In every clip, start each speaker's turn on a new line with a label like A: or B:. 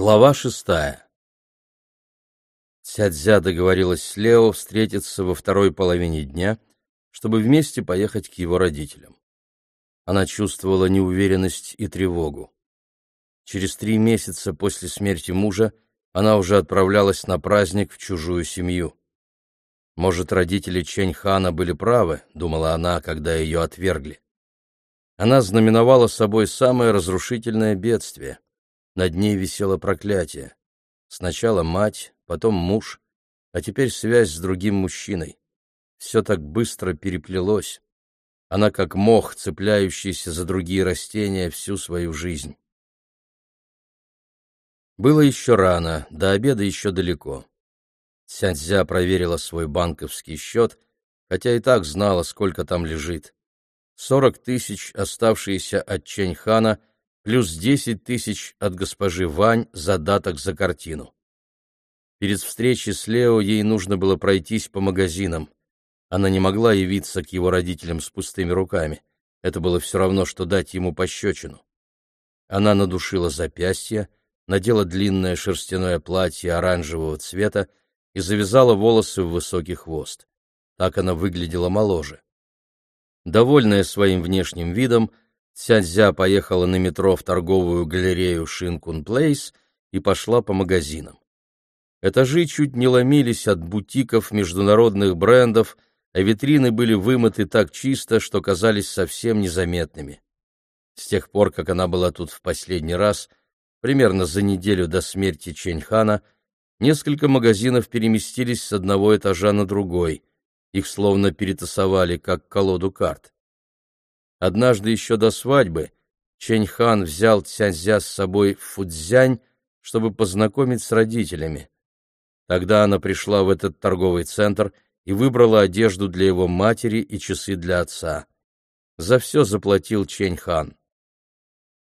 A: Глава шестая. Цядзя договорилась с Лео встретиться во второй половине дня, чтобы вместе поехать к его родителям. Она чувствовала неуверенность и тревогу. Через три месяца после смерти мужа она уже отправлялась на праздник в чужую семью. Может, родители Чэнь Хана были правы, думала она, когда ее отвергли. Она знаменовала собой самое разрушительное бедствие — над ней висело проклятие. Сначала мать, потом муж, а теперь связь с другим мужчиной. Все так быстро переплелось. Она как мох, цепляющийся за другие растения всю свою жизнь. Было еще рано, до обеда еще далеко. Сяньцзя проверила свой банковский счет, хотя и так знала, сколько там лежит. Сорок тысяч, оставшиеся от Чэньхана, плюс десять тысяч от госпожи Вань задаток за картину. Перед встречей с Лео ей нужно было пройтись по магазинам. Она не могла явиться к его родителям с пустыми руками. Это было все равно, что дать ему пощечину. Она надушила запястье, надела длинное шерстяное платье оранжевого цвета и завязала волосы в высокий хвост. Так она выглядела моложе. Довольная своим внешним видом, Цяньзя поехала на метро в торговую галерею Шинкун Плейс и пошла по магазинам. Этажи чуть не ломились от бутиков международных брендов, а витрины были вымыты так чисто, что казались совсем незаметными. С тех пор, как она была тут в последний раз, примерно за неделю до смерти Чэньхана, несколько магазинов переместились с одного этажа на другой. Их словно перетасовали, как колоду карт. Однажды еще до свадьбы Чэнь-хан взял Цяньзя с собой в Фудзянь, чтобы познакомить с родителями. Тогда она пришла в этот торговый центр и выбрала одежду для его матери и часы для отца. За все заплатил Чэнь-хан.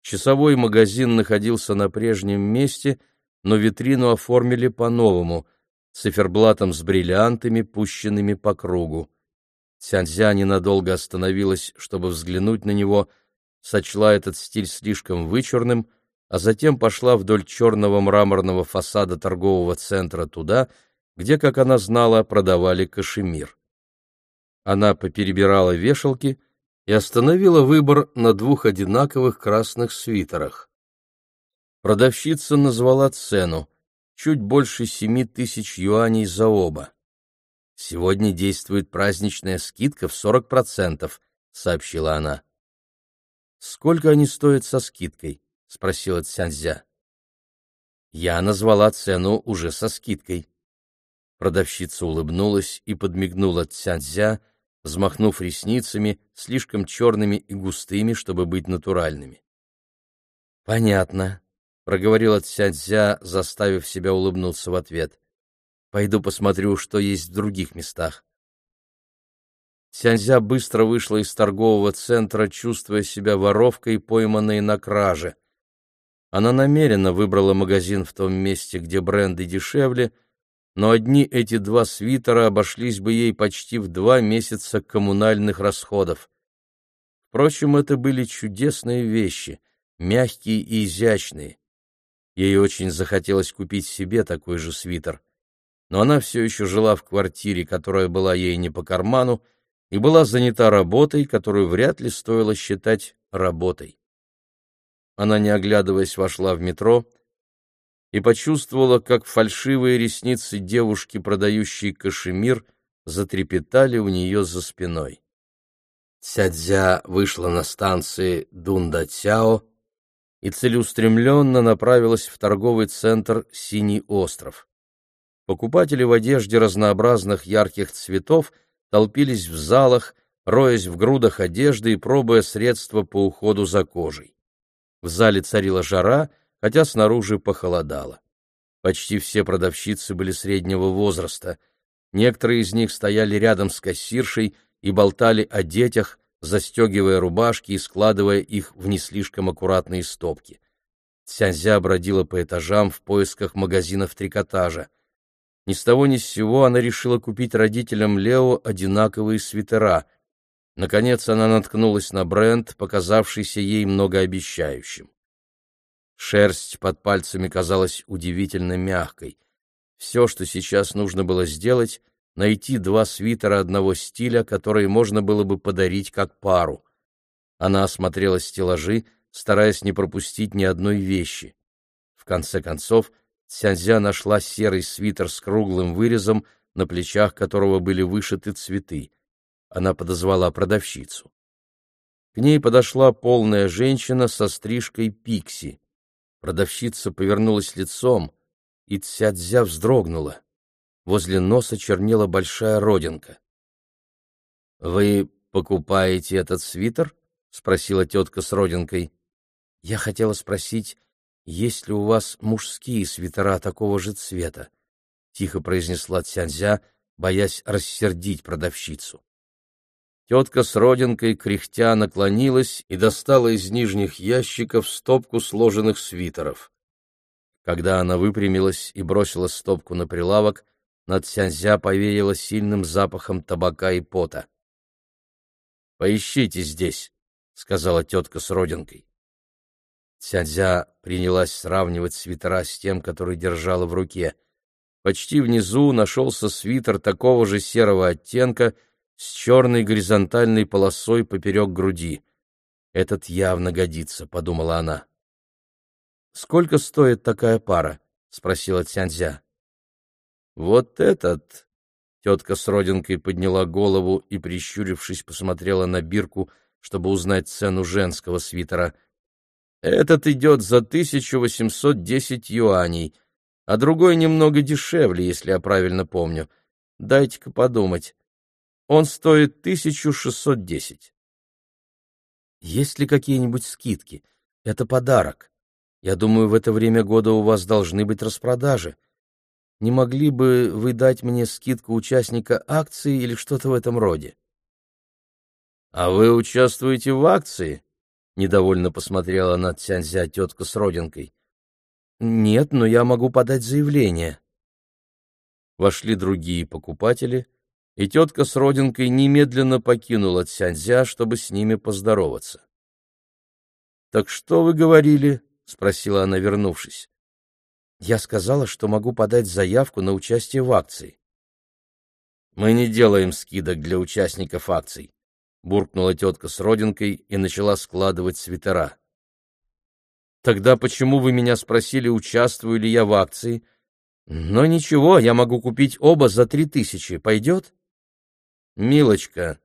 A: Часовой магазин находился на прежнем месте, но витрину оформили по-новому, циферблатом с бриллиантами, пущенными по кругу. Цяньзя ненадолго остановилась, чтобы взглянуть на него, сочла этот стиль слишком вычурным, а затем пошла вдоль черного мраморного фасада торгового центра туда, где, как она знала, продавали кашемир. Она поперебирала вешалки и остановила выбор на двух одинаковых красных свитерах. Продавщица назвала цену — чуть больше семи тысяч юаней за оба. Сегодня действует праздничная скидка в 40%, сообщила она. Сколько они стоят со скидкой? спросила Цянзя. Я назвала цену уже со скидкой. Продавщица улыбнулась и подмигнула Цянзя, взмахнув ресницами, слишком черными и густыми, чтобы быть натуральными. Понятно, проговорила Цянзя, заставив себя улыбнуться в ответ. Пойду посмотрю, что есть в других местах. Сяньзя быстро вышла из торгового центра, чувствуя себя воровкой, пойманной на краже. Она намеренно выбрала магазин в том месте, где бренды дешевле, но одни эти два свитера обошлись бы ей почти в два месяца коммунальных расходов. Впрочем, это были чудесные вещи, мягкие и изящные. Ей очень захотелось купить себе такой же свитер но она все еще жила в квартире, которая была ей не по карману, и была занята работой, которую вряд ли стоило считать работой. Она, не оглядываясь, вошла в метро и почувствовала, как фальшивые ресницы девушки, продающей кашемир, затрепетали у нее за спиной. Цядзя вышла на станции Дунда-Цяо и целеустремленно направилась в торговый центр «Синий остров». Покупатели в одежде разнообразных ярких цветов толпились в залах, роясь в грудах одежды и пробуя средства по уходу за кожей. В зале царила жара, хотя снаружи похолодало. Почти все продавщицы были среднего возраста. Некоторые из них стояли рядом с кассиршей и болтали о детях, застегивая рубашки и складывая их в не слишком аккуратные стопки. Цянзя бродила по этажам в поисках магазинов трикотажа. Ни с того ни с сего она решила купить родителям Лео одинаковые свитера. Наконец она наткнулась на бренд, показавшийся ей многообещающим. Шерсть под пальцами казалась удивительно мягкой. Все, что сейчас нужно было сделать, найти два свитера одного стиля, которые можно было бы подарить как пару. Она осмотрела стеллажи, стараясь не пропустить ни одной вещи. В конце концов, Цянзя нашла серый свитер с круглым вырезом, на плечах которого были вышиты цветы. Она подозвала продавщицу. К ней подошла полная женщина со стрижкой пикси. Продавщица повернулась лицом, и Цядзя вздрогнула. Возле носа чернела большая родинка. — Вы покупаете этот свитер? — спросила тетка с родинкой. — Я хотела спросить, есть ли у вас мужские свитера такого же цвета? — тихо произнесла Цянзя, боясь рассердить продавщицу. Тетка с родинкой кряхтя наклонилась и достала из нижних ящиков стопку сложенных свитеров. Когда она выпрямилась и бросила стопку на прилавок, над Сянзя повеяло сильным запахом табака и пота. «Поищите здесь», — сказала тетка с родинкой. Цянзя принялась сравнивать свитера с тем, который держала в руке. Почти внизу нашелся свитер такого же серого оттенка — с черной горизонтальной полосой поперек груди. «Этот явно годится», — подумала она. «Сколько стоит такая пара?» — спросила Цянзя. «Вот этот...» — тетка с родинкой подняла голову и, прищурившись, посмотрела на бирку, чтобы узнать цену женского свитера. «Этот идет за 1810 юаней, а другой немного дешевле, если я правильно помню. Дайте-ка подумать. Он стоит 1610. Есть ли какие-нибудь скидки? Это подарок. Я думаю, в это время года у вас должны быть распродажи. Не могли бы вы дать мне скидку участника акции или что-то в этом роде? — А вы участвуете в акции? — недовольно посмотрела на Цянзя тетка с родинкой. — Нет, но я могу подать заявление. Вошли другие покупатели — и тетка с родинкой немедленно покинула Цяньзя, чтобы с ними поздороваться. — Так что вы говорили? — спросила она, вернувшись. — Я сказала, что могу подать заявку на участие в акции. — Мы не делаем скидок для участников акций, — буркнула тетка с родинкой и начала складывать свитера. — Тогда почему вы меня спросили, участвую ли я в акции? Но ничего, я могу купить оба за три тысячи. Пойдет? — «Милочка,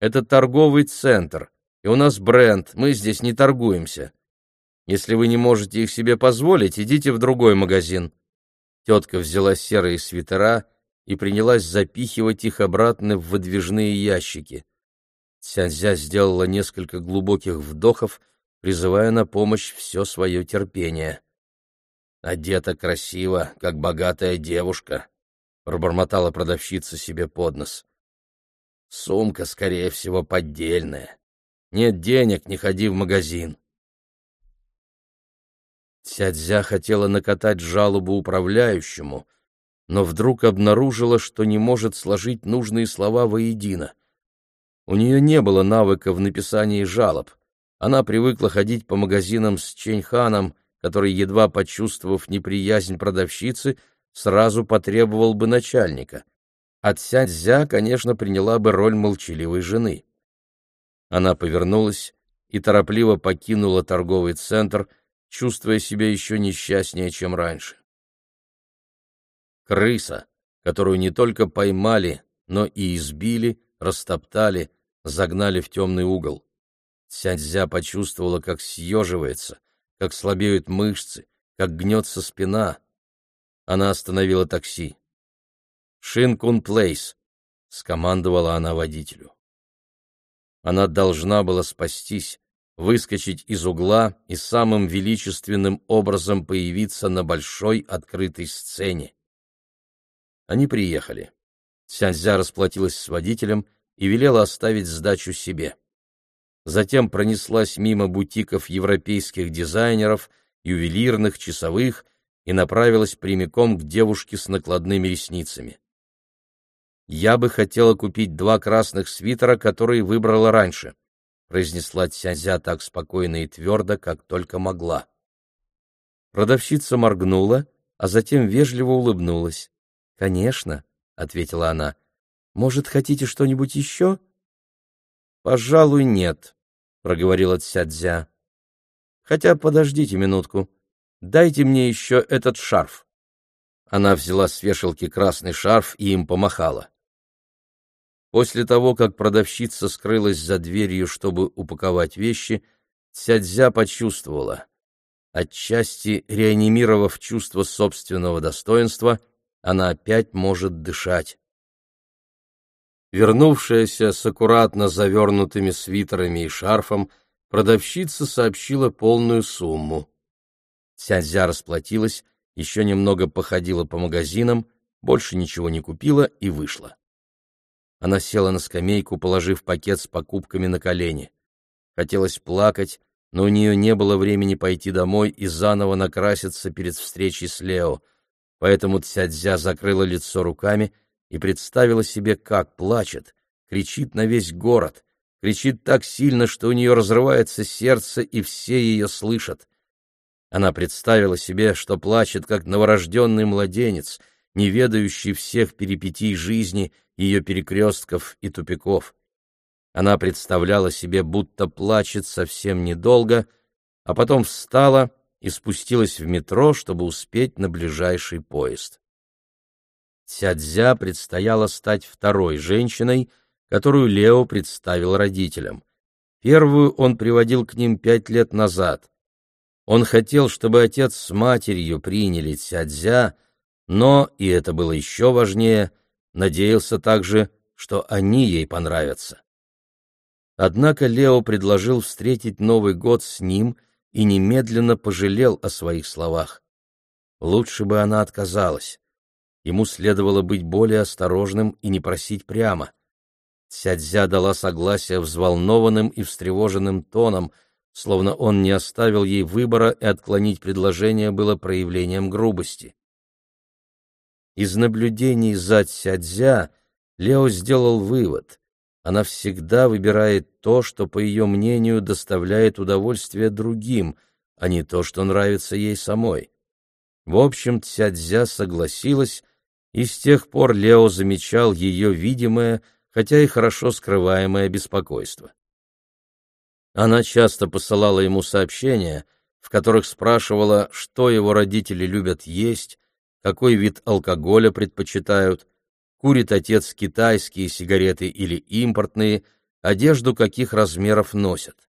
A: это торговый центр, и у нас бренд, мы здесь не торгуемся. Если вы не можете их себе позволить, идите в другой магазин». Тетка взяла серые свитера и принялась запихивать их обратно в выдвижные ящики. Цянзя сделала несколько глубоких вдохов, призывая на помощь все свое терпение. «Одета красиво, как богатая девушка», — пробормотала продавщица себе под нос. Сумка, скорее всего, поддельная. Нет денег, не ходи в магазин. Цядзя хотела накатать жалобу управляющему, но вдруг обнаружила, что не может сложить нужные слова воедино. У нее не было навыка в написании жалоб. Она привыкла ходить по магазинам с Ченьханом, который, едва почувствовав неприязнь продавщицы, сразу потребовал бы начальника — а Цяньцзя, конечно, приняла бы роль молчаливой жены. Она повернулась и торопливо покинула торговый центр, чувствуя себя еще несчастнее, чем раньше. Крыса, которую не только поймали, но и избили, растоптали, загнали в темный угол. Цяньцзя почувствовала, как съеживается, как слабеют мышцы, как гнется спина. Она остановила такси. Шинкун Плейс, — скомандовала она водителю. Она должна была спастись, выскочить из угла и самым величественным образом появиться на большой открытой сцене. Они приехали. Сяньзя расплатилась с водителем и велела оставить сдачу себе. Затем пронеслась мимо бутиков европейских дизайнеров, ювелирных, часовых и направилась прямиком к девушке с накладными ресницами. «Я бы хотела купить два красных свитера, которые выбрала раньше», — произнесла Цянзя так спокойно и твердо, как только могла. Продавщица моргнула, а затем вежливо улыбнулась. «Конечно», — ответила она. «Может, хотите что-нибудь еще?» «Пожалуй, нет», — проговорила Цядзя. «Хотя подождите минутку. Дайте мне еще этот шарф». Она взяла с вешалки красный шарф и им помахала. После того, как продавщица скрылась за дверью, чтобы упаковать вещи, Цядзя почувствовала. Отчасти реанимировав чувство собственного достоинства, она опять может дышать. Вернувшаяся с аккуратно завернутыми свитерами и шарфом, продавщица сообщила полную сумму. Цядзя расплатилась, еще немного походила по магазинам, больше ничего не купила и вышла. Она села на скамейку, положив пакет с покупками на колени. Хотелось плакать, но у нее не было времени пойти домой и заново накраситься перед встречей с Лео, поэтому Цядзя закрыла лицо руками и представила себе, как плачет, кричит на весь город, кричит так сильно, что у нее разрывается сердце, и все ее слышат. Она представила себе, что плачет, как новорожденный младенец, не ведающий всех перипетий жизни, ее перекрестков и тупиков. Она представляла себе, будто плачет совсем недолго, а потом встала и спустилась в метро, чтобы успеть на ближайший поезд. Цядзя предстояло стать второй женщиной, которую Лео представил родителям. Первую он приводил к ним пять лет назад. Он хотел, чтобы отец с матерью приняли Цядзя, но, и это было еще важнее, надеялся также, что они ей понравятся. Однако Лео предложил встретить Новый год с ним и немедленно пожалел о своих словах. Лучше бы она отказалась. Ему следовало быть более осторожным и не просить прямо. Цядзя дала согласие взволнованным и встревоженным тоном, словно он не оставил ей выбора, и отклонить предложение было проявлением грубости. Из наблюдений за Цядзя Лео сделал вывод. Она всегда выбирает то, что, по ее мнению, доставляет удовольствие другим, а не то, что нравится ей самой. В общем, Цядзя согласилась, и с тех пор Лео замечал ее видимое, хотя и хорошо скрываемое беспокойство. Она часто посылала ему сообщения, в которых спрашивала, что его родители любят есть, какой вид алкоголя предпочитают, курит отец китайские сигареты или импортные, одежду каких размеров носят.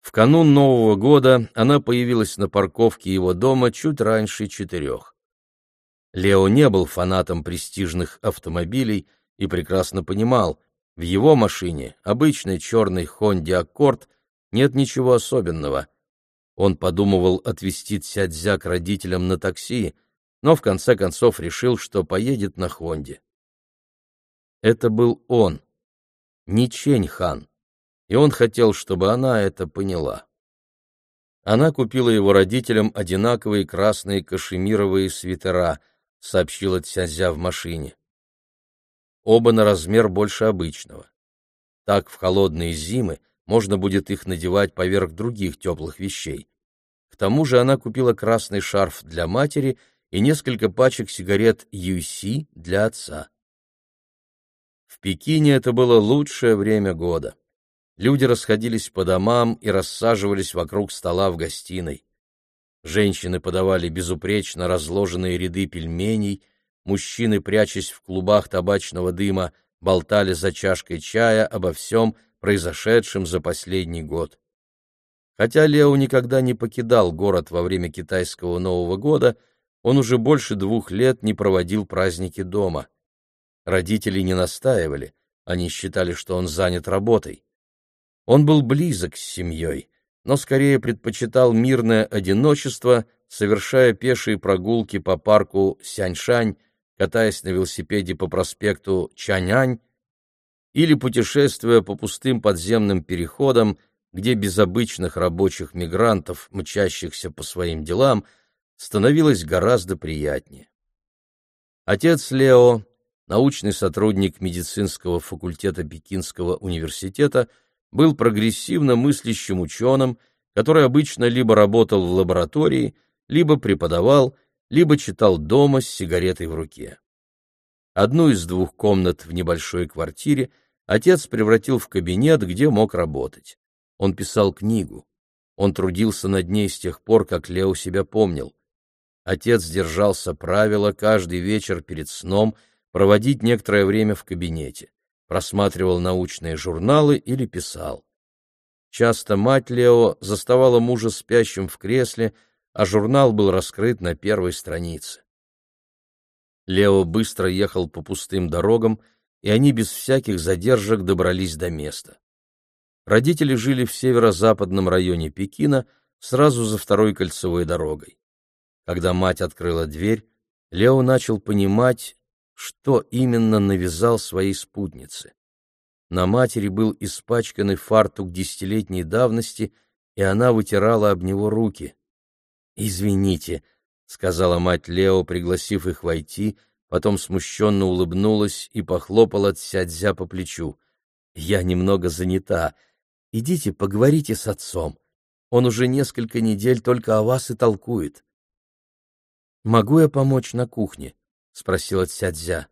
A: В канун Нового года она появилась на парковке его дома чуть раньше четырех. Лео не был фанатом престижных автомобилей и прекрасно понимал, в его машине, обычной черной Хонде Аккорд, нет ничего особенного. Он подумывал отвезти Цядзя к родителям на такси, но в конце концов решил, что поедет на Хонде. Это был он, не Чень Хан, и он хотел, чтобы она это поняла. Она купила его родителям одинаковые красные кашемировые свитера — сообщила Цязя в машине. Оба на размер больше обычного. Так в холодные зимы можно будет их надевать поверх других теплых вещей. К тому же она купила красный шарф для матери и несколько пачек сигарет UC для отца. В Пекине это было лучшее время года. Люди расходились по домам и рассаживались вокруг стола в гостиной. Женщины подавали безупречно разложенные ряды пельменей, мужчины, прячась в клубах табачного дыма, болтали за чашкой чая обо всем, произошедшем за последний год. Хотя Лео никогда не покидал город во время китайского Нового года, он уже больше двух лет не проводил праздники дома. Родители не настаивали, они считали, что он занят работой. Он был близок с семьей, но скорее предпочитал мирное одиночество, совершая пешие прогулки по парку Сяньшань, катаясь на велосипеде по проспекту Чанянь или путешествуя по пустым подземным переходам, где без обычных рабочих мигрантов, мчащихся по своим делам, становилось гораздо приятнее. Отец Лео, научный сотрудник медицинского факультета Пекинского университета, был прогрессивно мыслящим ученым который обычно либо работал в лаборатории, либо преподавал, либо читал дома с сигаретой в руке. Одну из двух комнат в небольшой квартире отец превратил в кабинет, где мог работать. Он писал книгу. Он трудился над ней с тех пор, как Лео себя помнил. Отец держался правила каждый вечер перед сном проводить некоторое время в кабинете, просматривал научные журналы или писал. Часто мать Лео заставала мужа спящим в кресле, а журнал был раскрыт на первой странице. Лео быстро ехал по пустым дорогам, и они без всяких задержек добрались до места. Родители жили в северо-западном районе Пекина, сразу за второй кольцевой дорогой. Когда мать открыла дверь, Лео начал понимать, что именно навязал своей спутнице. На матери был испачканный фартук десятилетней давности, и она вытирала об него руки. «Извините», — сказала мать Лео, пригласив их войти, потом смущенно улыбнулась и похлопала Цядзя по плечу. «Я немного занята. Идите, поговорите с отцом. Он уже несколько недель только о вас и толкует». «Могу я помочь на кухне?» — спросила Цядзя.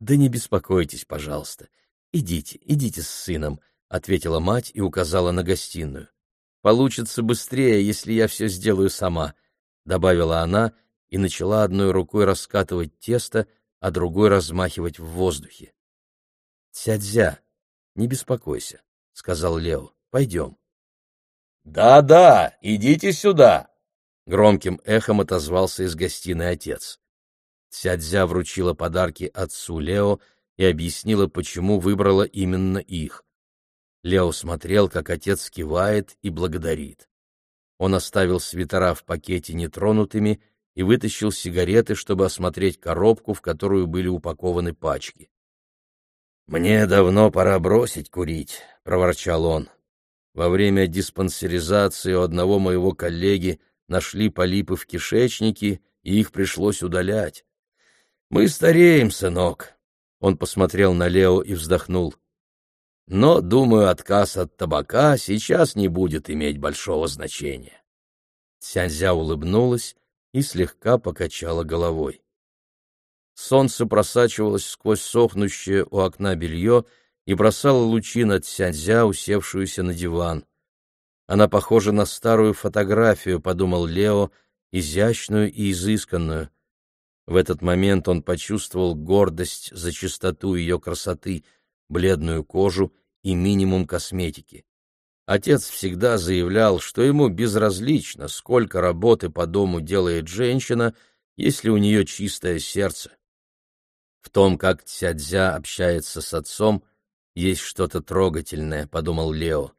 A: «Да не беспокойтесь, пожалуйста. Идите, идите с сыном», — ответила мать и указала на гостиную. «Получится быстрее, если я все сделаю сама», — добавила она и начала одной рукой раскатывать тесто, а другой размахивать в воздухе. «Цядзя, не беспокойся», — сказал Лео. «Пойдем».
B: «Да-да, идите сюда», —
A: громким эхом отозвался из гостиной отец. Цядзя вручила подарки отцу Лео и объяснила, почему выбрала именно их. Лео смотрел, как отец кивает и благодарит. Он оставил свитера в пакете нетронутыми и вытащил сигареты, чтобы осмотреть коробку, в которую были упакованы пачки. «Мне давно пора бросить курить», — проворчал он. «Во время диспансеризации у одного моего коллеги нашли полипы в кишечнике, и их пришлось удалять. Мы стареем, сынок. Он посмотрел на Лео и вздохнул. Но, думаю, отказ от табака сейчас не будет иметь большого значения. Цянзя улыбнулась и слегка покачала головой. Солнце просачивалось сквозь сохнущее у окна белье и бросало лучи на Цянзя, усевшуюся на диван. Она похожа на старую фотографию, подумал Лео, изящную и изысканную. В этот момент он почувствовал гордость за чистоту ее красоты, бледную кожу и минимум косметики. Отец всегда заявлял, что ему безразлично, сколько работы по дому делает женщина, если у нее чистое сердце. В том, как Цядзя общается с отцом, есть что-то трогательное, — подумал Лео.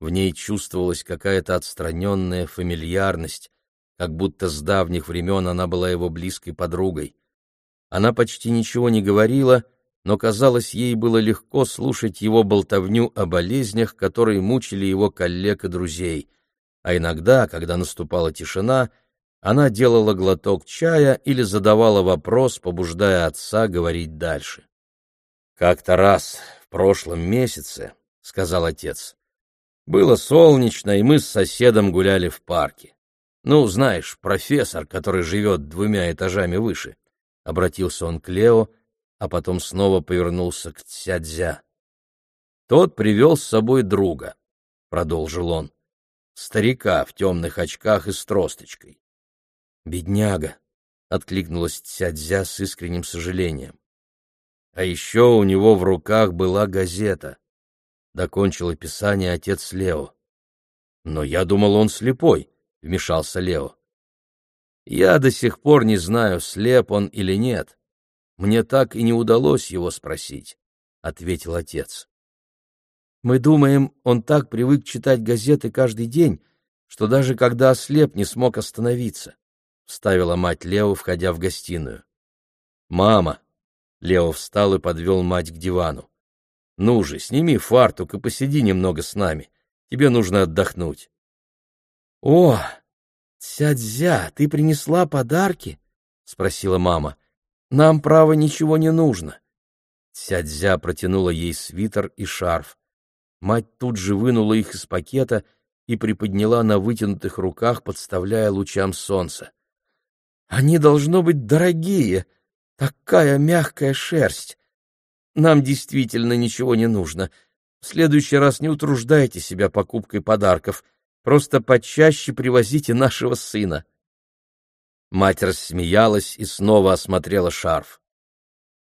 A: В ней чувствовалась какая-то отстраненная фамильярность, как будто с давних времен она была его близкой подругой. Она почти ничего не говорила, но, казалось, ей было легко слушать его болтовню о болезнях, которые мучили его коллег и друзей. А иногда, когда наступала тишина, она делала глоток чая или задавала вопрос, побуждая отца говорить дальше. «Как-то раз в прошлом месяце, — сказал отец, — было солнечно, и мы с соседом гуляли в парке. Ну, знаешь, профессор, который живет двумя этажами выше. Обратился он к Лео, а потом снова повернулся к Цядзя. Тот привел с собой друга, продолжил он, старика в темных очках и с тросточкой. Бедняга, откликнулась Цядзя с искренним сожалением. А еще у него в руках была газета. Докончил описание отец Лео. Но я думал, он слепой. — вмешался Лео. «Я до сих пор не знаю, слеп он или нет. Мне так и не удалось его спросить», — ответил отец. «Мы думаем, он так привык читать газеты каждый день, что даже когда ослеп, не смог остановиться», — вставила мать Лео, входя в гостиную. «Мама!» — Лео встал и подвел мать к дивану. «Ну же, сними фартук и посиди немного с нами. Тебе нужно отдохнуть». — О, Цядзя, ты принесла подарки? — спросила мама. — Нам, право, ничего не нужно. Цядзя протянула ей свитер и шарф. Мать тут же вынула их из пакета и приподняла на вытянутых руках, подставляя лучам солнца. «Они должно быть дорогие! Такая мягкая шерсть! Нам действительно ничего не нужно. В следующий раз не утруждайте себя покупкой подарков. Просто почаще привозите нашего сына». Мать рассмеялась и снова осмотрела шарф.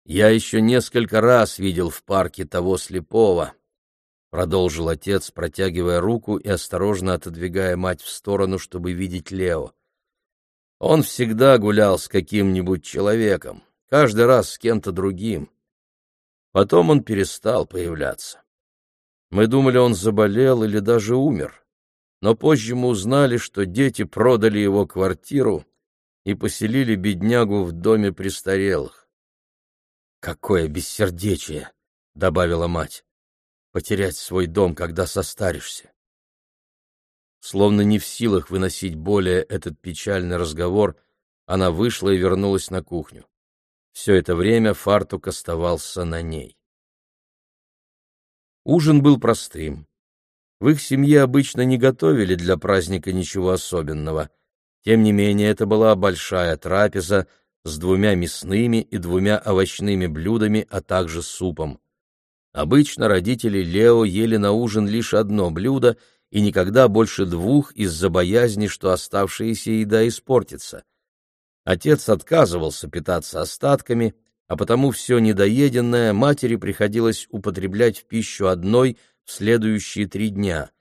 A: «Я еще несколько раз видел в парке того слепого», — продолжил отец, протягивая руку и осторожно отодвигая мать в сторону, чтобы видеть Лео. «Он всегда гулял с каким-нибудь человеком, каждый раз с кем-то другим. Потом он перестал появляться. Мы думали, он заболел или даже умер, но позже мы узнали, что дети продали его квартиру и поселили беднягу в доме престарелых. «Какое бессердечие!» — добавила мать. «Потерять свой дом, когда состаришься». Словно не в силах выносить более этот печальный разговор, она вышла и вернулась на кухню. Все это время фартук оставался на ней. Ужин был простым. В их семье обычно не готовили для праздника ничего особенного. Тем не менее, это была большая трапеза с двумя мясными и двумя овощными блюдами, а также супом. Обычно родители Лео ели на ужин лишь одно блюдо и никогда больше двух из-за боязни, что оставшаяся еда испортится — Отец отказывался питаться остатками, а потому все недоеденное матери приходилось употреблять в пищу одной в следующие три дня.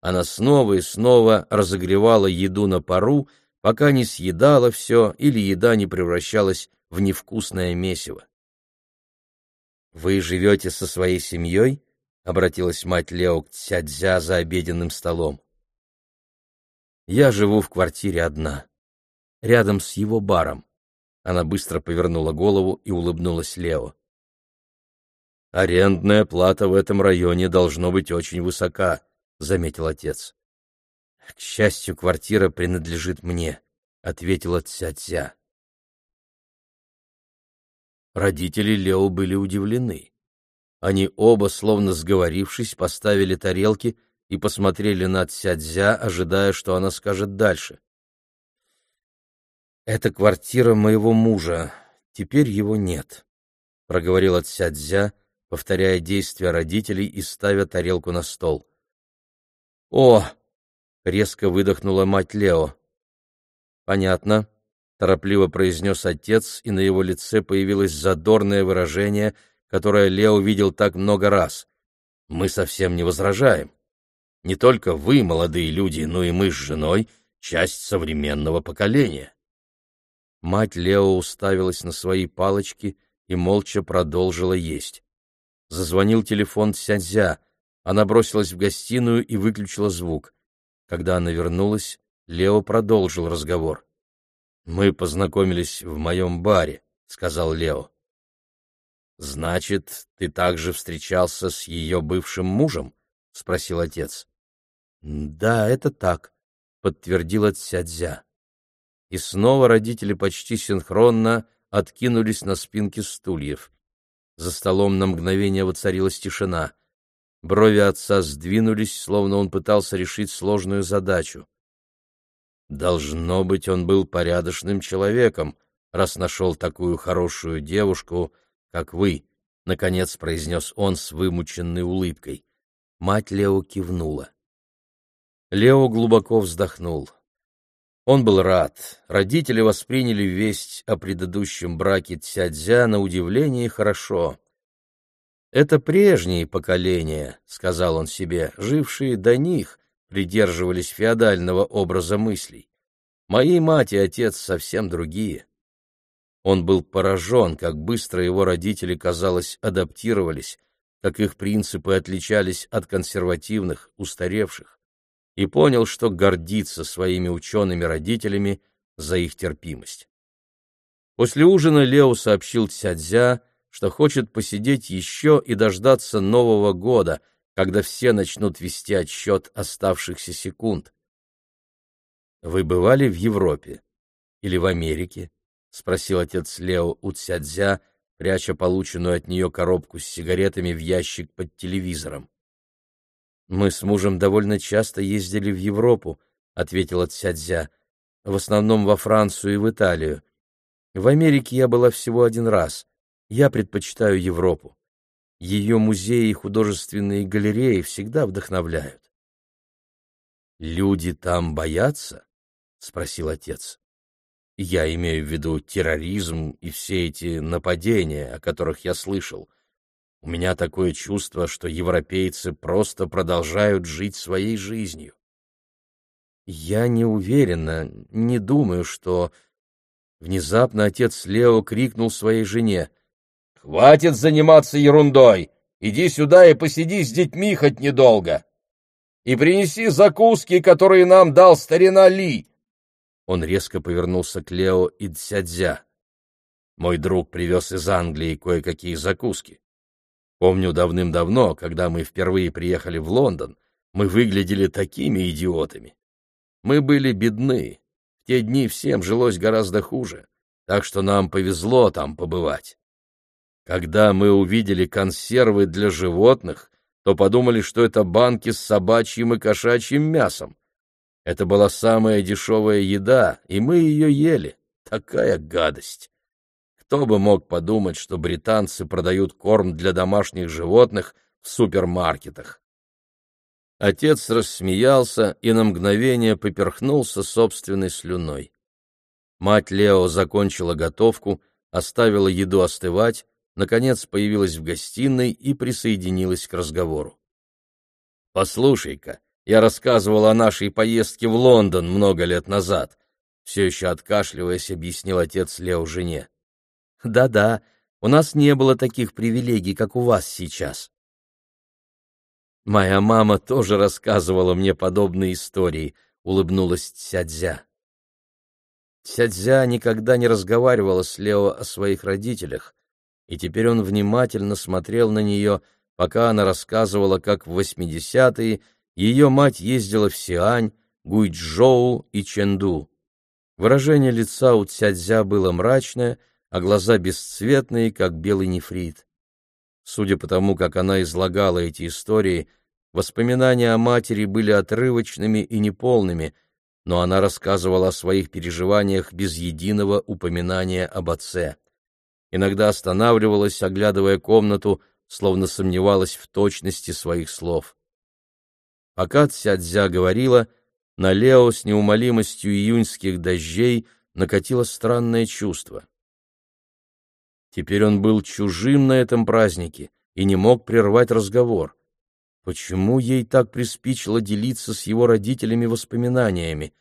A: Она снова и снова разогревала еду на пару, пока не съедала все или еда не превращалась в невкусное месиво. «Вы живете со своей семьей?» — обратилась мать Лео к Цядзя за обеденным столом. «Я живу в квартире одна», рядом с его баром. Она быстро повернула голову и улыбнулась Лео. «Арендная плата в этом районе должно быть очень высока», — заметил отец. «К счастью, квартира принадлежит мне», — ответила Ця-Ця. Родители Лео были удивлены. Они оба, словно сговорившись, поставили тарелки и посмотрели на Цядзя, ожидая, что она скажет дальше. «Это квартира моего мужа. Теперь его нет», — проговорила Цядзя, повторяя действия родителей и ставя тарелку на стол. «О!» — резко выдохнула мать Лео. «Понятно», — торопливо произнес отец, и на его лице появилось задорное выражение, которое Лео видел так много раз. «Мы совсем не возражаем. Не только вы, молодые люди, но и мы с женой — часть современного поколения». Мать Лео уставилась на свои палочки и молча продолжила есть. Зазвонил телефон Сянзя. Она бросилась в гостиную и выключила звук. Когда она вернулась, Лео продолжил разговор. «Мы познакомились в моем баре», — сказал Лео. «Значит, ты также встречался с ее бывшим мужем?» — спросил отец. «Да, это так», — подтвердила Цядзя и снова родители почти синхронно откинулись на спинки стульев. За столом на мгновение воцарилась тишина. Брови отца сдвинулись, словно он пытался решить сложную задачу. Должно быть, он был порядочным человеком, раз нашел такую хорошую девушку, как вы, — наконец произнес он с вымученной улыбкой. Мать Лео кивнула. Лео глубоко вздохнул. Он был рад. Родители восприняли весть о предыдущем браке Цядзя на удивление хорошо. «Это прежние поколения», — сказал он себе, — «жившие до них придерживались феодального образа мыслей. Мои мать и отец совсем другие». Он был поражен, как быстро его родители, казалось, адаптировались, как их принципы отличались от консервативных, устаревших и понял, что гордится своими учеными родителями за их терпимость. После ужина Лео сообщил Цядзя, что хочет посидеть еще и дождаться Нового года, когда все начнут вести отсчет оставшихся секунд. «Вы бывали в Европе или в Америке?» — спросил отец Лео у Цядзя, пряча полученную от нее коробку с сигаретами в ящик под телевизором. Мы с мужем довольно часто ездили в Европу, ответила Цядзя, в основном во Францию и в Италию. В Америке я была всего один раз. Я предпочитаю Европу. Ее музеи и художественные галереи всегда вдохновляют. Люди там боятся? спросил отец. Я имею в виду терроризм и все эти нападения, о которых я слышал. У меня такое чувство, что европейцы просто продолжают жить своей жизнью. Я не уверена, не думаю, что... Внезапно отец Лео крикнул своей жене. «Хватит заниматься ерундой! Иди сюда и посиди с детьми хоть недолго! И принеси закуски, которые нам дал старина Ли!» Он резко повернулся к Лео и Цядзя. «Мой друг привез из Англии кое-какие закуски. Помню давным-давно, когда мы впервые приехали в Лондон, мы выглядели такими идиотами. Мы были бедны. В те дни всем жилось гораздо хуже, так что нам повезло там побывать. Когда мы увидели консервы для животных, то подумали, что это банки с собачьим и кошачьим мясом. Это была самая дешевая еда, и мы ее ели. Такая гадость! Кто бы мог подумать, что британцы продают корм для домашних животных в супермаркетах? Отец рассмеялся и на мгновение поперхнулся собственной слюной. Мать Лео закончила готовку, оставила еду остывать, наконец появилась в гостиной и присоединилась к разговору. «Послушай-ка, я рассказывал о нашей поездке в Лондон много лет назад», все еще откашливаясь, объяснил отец Лео жене. Да-да, у нас не было таких привилегий, как у вас сейчас. Моя мама тоже рассказывала мне подобные истории, улыбнулась Цядзя. Цядзя никогда не разговаривала с Лео о своих родителях, и теперь он внимательно смотрел на нее, пока она рассказывала, как в восьмидесятые ее мать ездила в Сиань, Гуйчжоу и Чэнду. Выражение лица у Цядзя было мрачное — а глаза бесцветные, как белый нефрит. Судя по тому, как она излагала эти истории, воспоминания о матери были отрывочными и неполными, но она рассказывала о своих переживаниях без единого упоминания об отце. Иногда останавливалась, оглядывая комнату, словно сомневалась в точности своих слов. Пока Цядзя говорила, на Лео с неумолимостью июньских дождей накатило странное чувство. Теперь он был чужим на этом празднике и не мог прервать разговор. Почему ей так приспичило делиться с его родителями воспоминаниями?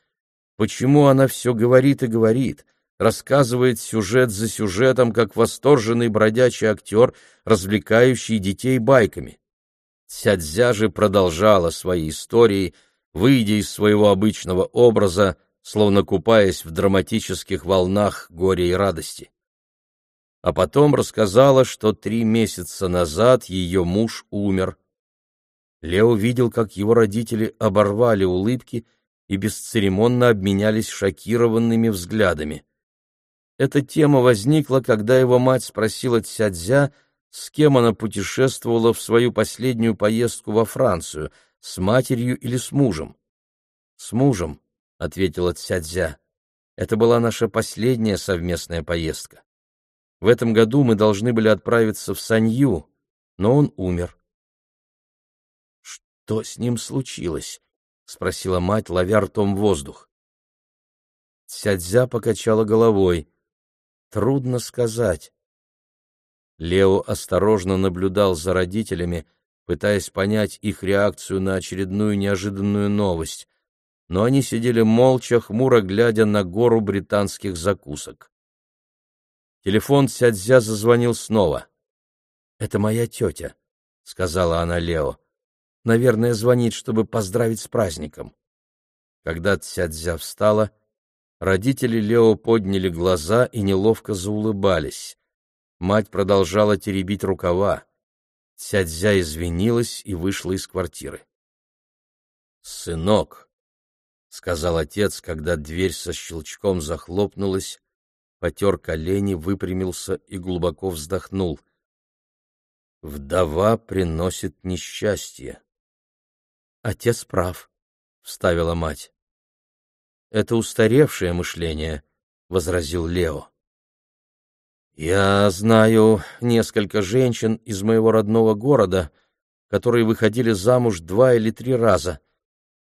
A: Почему она все говорит и говорит, рассказывает сюжет за сюжетом, как восторженный бродячий актер, развлекающий детей байками? Цядзя же продолжала свои истории, выйдя из своего обычного образа, словно купаясь в драматических волнах горя и радости а потом рассказала, что три месяца назад ее муж умер. Лео видел, как его родители оборвали улыбки и бесцеремонно обменялись шокированными взглядами. Эта тема возникла, когда его мать спросила Цядзя, с кем она путешествовала в свою последнюю поездку во Францию, с матерью или с мужем. «С мужем», — ответила Цядзя. «Это была наша последняя совместная поездка». В этом году мы должны были отправиться в Санью, но он умер. «Что с ним случилось?» — спросила мать, ловя ртом воздух. Цядзя покачала головой. «Трудно сказать». Лео осторожно наблюдал за родителями, пытаясь понять их реакцию на очередную неожиданную новость, но они сидели молча, хмуро глядя на гору британских закусок. Телефон Сядзя зазвонил снова. «Это моя тетя», — сказала она Лео. «Наверное, звонит, чтобы поздравить с праздником». Когда Цядзя встала, родители Лео подняли глаза и неловко заулыбались. Мать продолжала теребить рукава. Цядзя извинилась и вышла из квартиры. «Сынок», — сказал отец, когда дверь со щелчком захлопнулась, потер колени, выпрямился и глубоко вздохнул. Вдова приносит несчастье. Отец прав, — вставила мать. Это устаревшее мышление, — возразил Лео. Я знаю несколько женщин из моего родного города, которые выходили замуж два или три раза.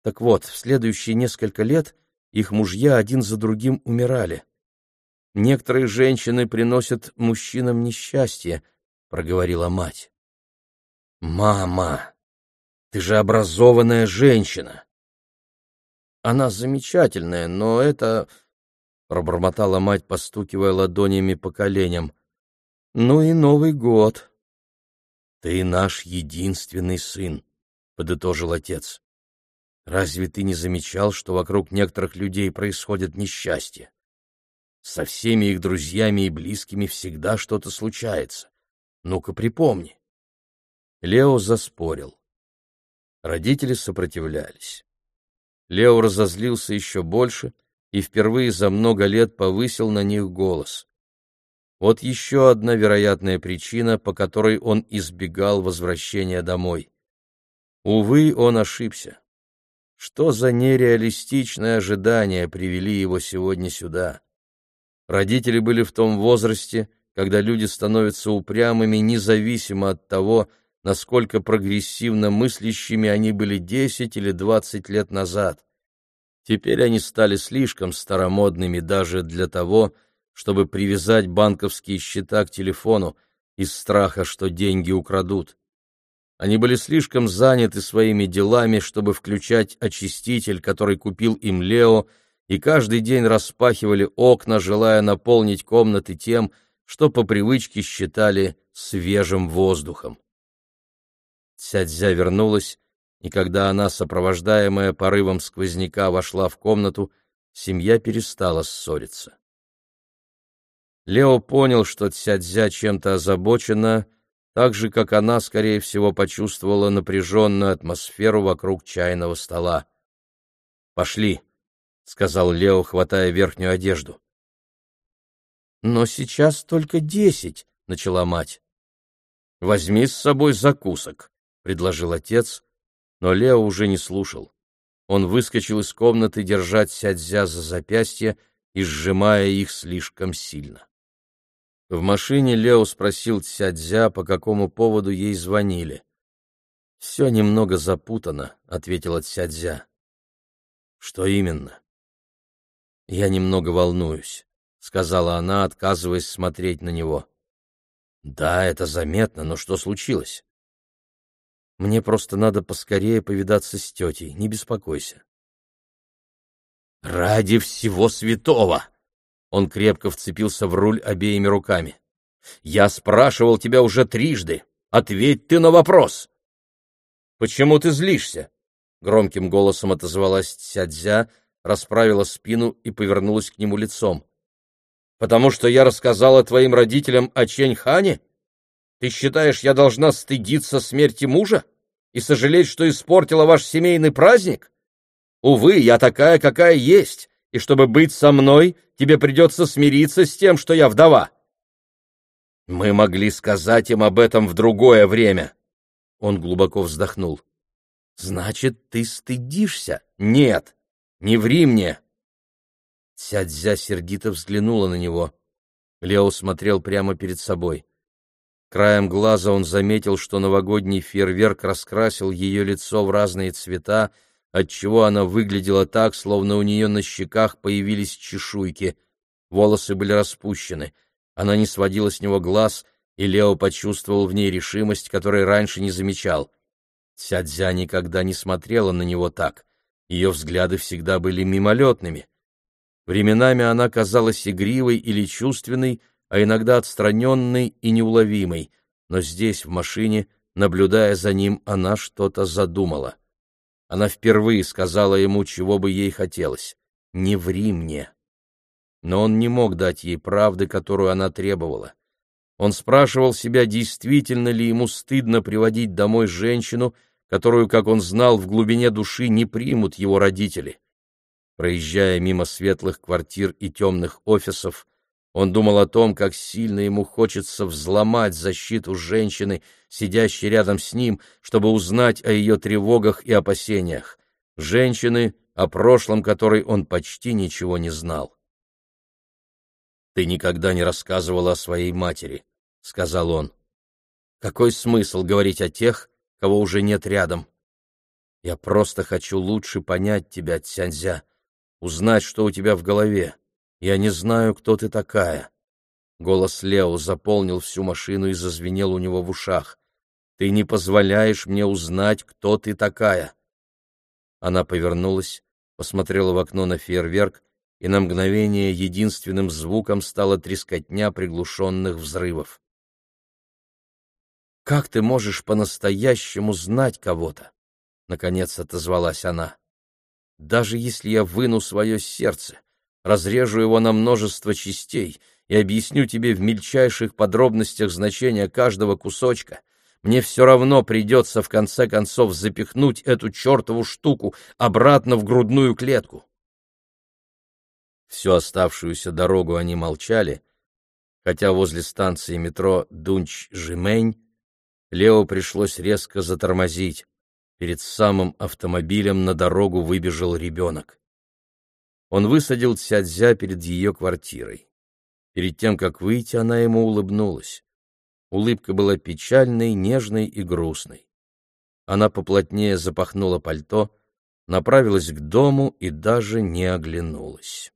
A: Так вот, в следующие несколько лет их мужья один за другим умирали. Некоторые женщины приносят мужчинам несчастье, — проговорила мать. «Мама, ты же образованная женщина!» «Она замечательная, но это...» — пробормотала мать, постукивая ладонями по коленям. «Ну и Новый год!» «Ты наш единственный сын», — подытожил отец. «Разве ты не замечал, что вокруг некоторых людей происходит несчастье? Со всеми их друзьями и близкими всегда что-то случается. Ну-ка припомни». Лео заспорил. Родители сопротивлялись. Лео разозлился еще больше и впервые за много лет повысил на них голос. Вот еще одна вероятная причина, по которой он избегал возвращения домой. Увы, он ошибся. Что за нереалистичные ожидания привели его сегодня сюда? Родители были в том возрасте, когда люди становятся упрямыми независимо от того, насколько прогрессивно мыслящими они были 10 или 20 лет назад. Теперь они стали слишком старомодными даже для того, чтобы привязать банковские счета к телефону из страха, что деньги украдут. Они были слишком заняты своими делами, чтобы включать очиститель, который купил им Лео, и каждый день распахивали окна, желая наполнить комнаты тем, что по привычке считали свежим воздухом. Цядзя вернулась, и когда она, сопровождаемая порывом сквозняка, вошла в комнату, семья перестала ссориться. Лео понял, что Цядзя чем-то озабочена, так же, как она, скорее всего, почувствовала напряженную атмосферу вокруг чайного стола. «Пошли», — сказал Лео, хватая верхнюю одежду. «Но сейчас только десять», — начала мать. «Возьми с собой закусок», — предложил отец, но Лео уже не слушал. Он выскочил из комнаты, держать Сядзя за запястье и сжимая их слишком сильно. В машине Лео спросил Цядзя, по какому поводу ей звонили. «Все немного запутано», — ответила Цядзя. «Что именно?» «Я немного волнуюсь», — сказала она, отказываясь смотреть на него. «Да, это заметно, но что случилось?» «Мне просто надо поскорее повидаться с тетей, не беспокойся». «Ради всего святого!» Он крепко вцепился в руль обеими руками. «Я спрашивал тебя уже трижды. Ответь ты на вопрос!» «Почему ты злишься?» Громким голосом отозвалась Цядзя, расправила спину и повернулась к нему лицом. «Потому что я рассказала твоим родителям о Чэнь-хане? Ты считаешь, я должна стыдиться смерти мужа и сожалеть, что испортила ваш семейный праздник? Увы, я такая, какая есть, и чтобы быть со мной, тебе придется смириться с тем, что я вдова. Мы могли сказать им об этом в другое время. Он глубоко вздохнул. Значит, ты стыдишься? Нет, не ври мне. Цядзя сердито взглянула на него. Лео смотрел прямо перед собой. Краем глаза он заметил, что новогодний фейерверк раскрасил ее лицо в разные цвета, отчего она выглядела так, словно у нее на щеках появились чешуйки. Волосы были распущены. Она не сводила с него глаз, и Лео почувствовал в ней решимость, которой раньше не замечал. Цядзя никогда не смотрела на него так. Ее взгляды всегда были мимолетными. Временами она казалась игривой или чувственной, а иногда отстраненной и неуловимой, но здесь, в машине, наблюдая за ним, она что-то задумала. Она впервые сказала ему, чего бы ей хотелось. «Не ври мне». Но он не мог дать ей правды, которую она требовала. Он спрашивал себя, действительно ли ему стыдно приводить домой женщину, которую, как он знал, в глубине души не примут его родители. Проезжая мимо светлых квартир и темных офисов, Он думал о том, как сильно ему хочется взломать защиту женщины, сидящей рядом с ним, чтобы узнать о ее тревогах и опасениях. Женщины, о прошлом которой он почти ничего не знал. «Ты никогда не рассказывала о своей матери», — сказал он. «Какой смысл говорить о тех, кого уже нет рядом? Я просто хочу лучше понять тебя, Цянзя, узнать, что у тебя в голове. Я не знаю, кто ты такая. Голос Лео заполнил всю машину и зазвенел у него в ушах. Ты не позволяешь мне узнать, кто ты такая. Она повернулась, посмотрела в окно на фейерверк, и на мгновение единственным звуком стала трескотня приглушенных взрывов. «Как ты можешь по-настоящему знать кого-то?» — наконец отозвалась она. «Даже если я выну свое сердце, разрежу его на множество частей и объясню тебе в мельчайших подробностях значение каждого кусочка, мне все равно придется в конце концов запихнуть эту чертову штуку обратно в грудную клетку. Всю оставшуюся дорогу они молчали, хотя возле станции метро Дунч-Жимень Лео пришлось резко затормозить. Перед самым автомобилем на дорогу выбежал ребенок он высадил Цядзя перед ее квартирой. Перед тем, как выйти, она ему улыбнулась. Улыбка была печальной, нежной и грустной. Она поплотнее запахнула пальто, направилась к дому и даже не оглянулась.